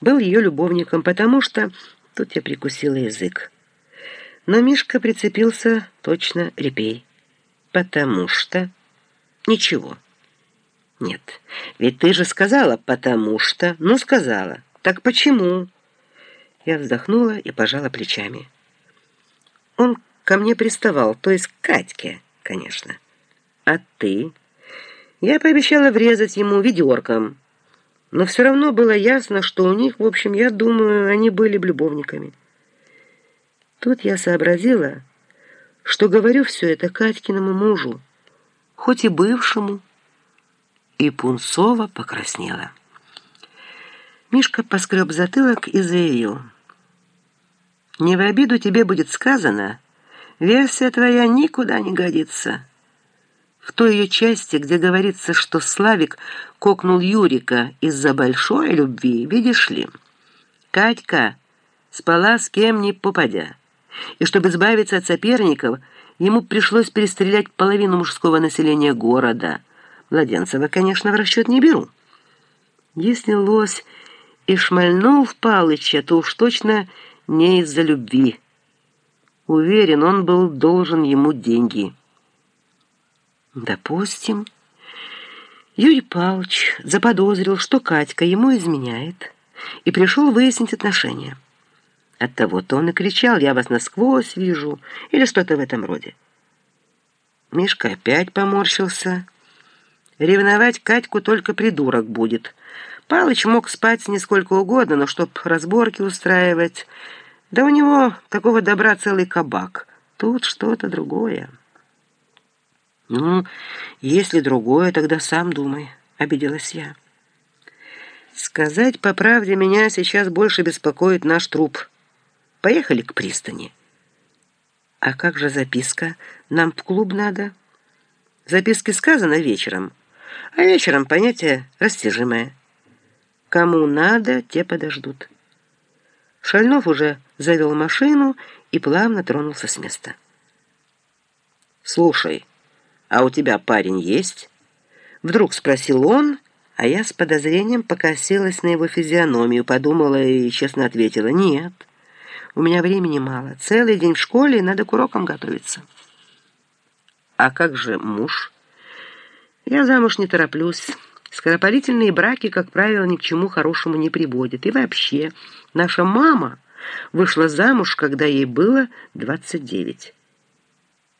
был ее любовником, потому что... Тут я прикусила язык. Но Мишка прицепился точно репей. Потому что... Ничего. Нет, ведь ты же сказала «потому что». Ну, сказала. Так почему? Я вздохнула и пожала плечами. Он ко мне приставал, то есть к Катьке, конечно. А ты? Я пообещала врезать ему ведерком. Но все равно было ясно, что у них, в общем, я думаю, они были любовниками. Тут я сообразила, что говорю все это Катькиному мужу, хоть и бывшему, и Пунцова покраснела. Мишка поскреб затылок и заявил. «Не в обиду тебе будет сказано, версия твоя никуда не годится». В той ее части, где говорится, что Славик кокнул Юрика из-за большой любви, видишь ли, Катька спала с кем ни попадя. И чтобы избавиться от соперников, ему пришлось перестрелять половину мужского населения города. Младенцева, конечно, в расчет не беру. Если лось и шмальнул в Палыча, то уж точно не из-за любви. Уверен, он был должен ему деньги». Допустим, Юрий Павлович заподозрил, что Катька ему изменяет, и пришел выяснить отношения. Оттого-то он и кричал «Я вас насквозь вижу» или что-то в этом роде. Мишка опять поморщился. Ревновать Катьку только придурок будет. Палыч мог спать не сколько угодно, но чтоб разборки устраивать... Да у него такого добра целый кабак. Тут что-то другое. «Ну, если другое, тогда сам думай», — обиделась я. «Сказать по правде, меня сейчас больше беспокоит наш труп. Поехали к пристани». «А как же записка? Нам в клуб надо?» «Записки сказано вечером, а вечером понятие растяжимое. Кому надо, те подождут». Шальнов уже завел машину и плавно тронулся с места. «Слушай», «А у тебя парень есть?» Вдруг спросил он, а я с подозрением покосилась на его физиономию, подумала и честно ответила «Нет, у меня времени мало, целый день в школе, надо к урокам готовиться». «А как же муж?» «Я замуж не тороплюсь». Скоропалительные браки, как правило, ни к чему хорошему не приводят. И вообще, наша мама вышла замуж, когда ей было 29.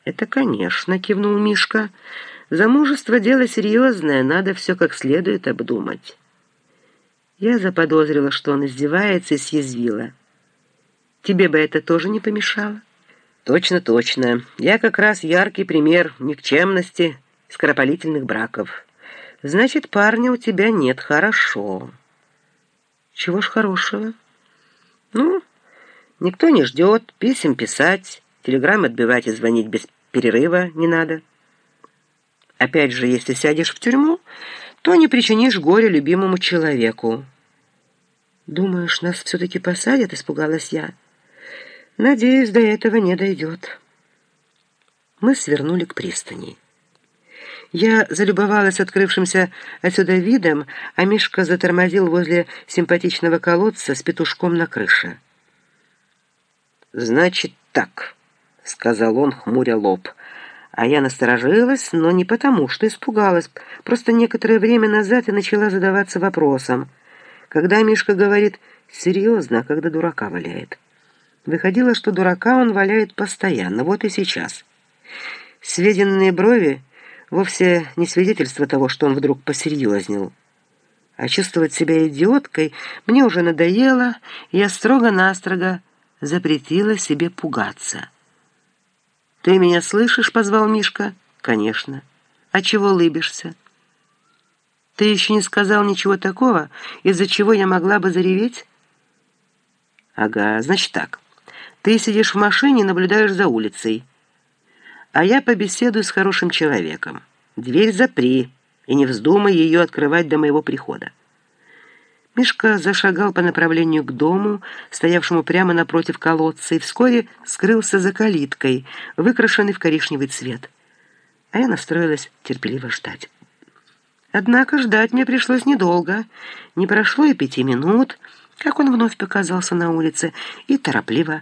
«Это, конечно», — кивнул Мишка. «Замужество — дело серьезное, надо все как следует обдумать». Я заподозрила, что он издевается, и съязвила. «Тебе бы это тоже не помешало?» «Точно, точно. Я как раз яркий пример никчемности скоропалительных браков. Значит, парня у тебя нет, хорошо». «Чего ж хорошего?» «Ну, никто не ждет, писем писать». Телеграмм отбивать и звонить без перерыва не надо. Опять же, если сядешь в тюрьму, то не причинишь горя любимому человеку. «Думаешь, нас все-таки посадят?» — испугалась я. «Надеюсь, до этого не дойдет». Мы свернули к пристани. Я залюбовалась открывшимся отсюда видом, а Мишка затормозил возле симпатичного колодца с петушком на крыше. «Значит так», — сказал он, хмуря лоб. А я насторожилась, но не потому, что испугалась. Просто некоторое время назад я начала задаваться вопросом. Когда Мишка говорит «серьезно», а когда дурака валяет? Выходило, что дурака он валяет постоянно, вот и сейчас. Сведенные брови вовсе не свидетельство того, что он вдруг посерьезнел. А чувствовать себя идиоткой мне уже надоело, я строго-настрого запретила себе пугаться. «Ты меня слышишь?» — позвал Мишка. «Конечно. А чего лыбишься?» «Ты еще не сказал ничего такого, из-за чего я могла бы зареветь?» «Ага, значит так. Ты сидишь в машине и наблюдаешь за улицей, а я побеседую с хорошим человеком. Дверь запри и не вздумай ее открывать до моего прихода». Мишка зашагал по направлению к дому, стоявшему прямо напротив колодца, и вскоре скрылся за калиткой, выкрашенный в коричневый цвет. А я настроилась терпеливо ждать. Однако ждать мне пришлось недолго. Не прошло и пяти минут, как он вновь показался на улице и торопливо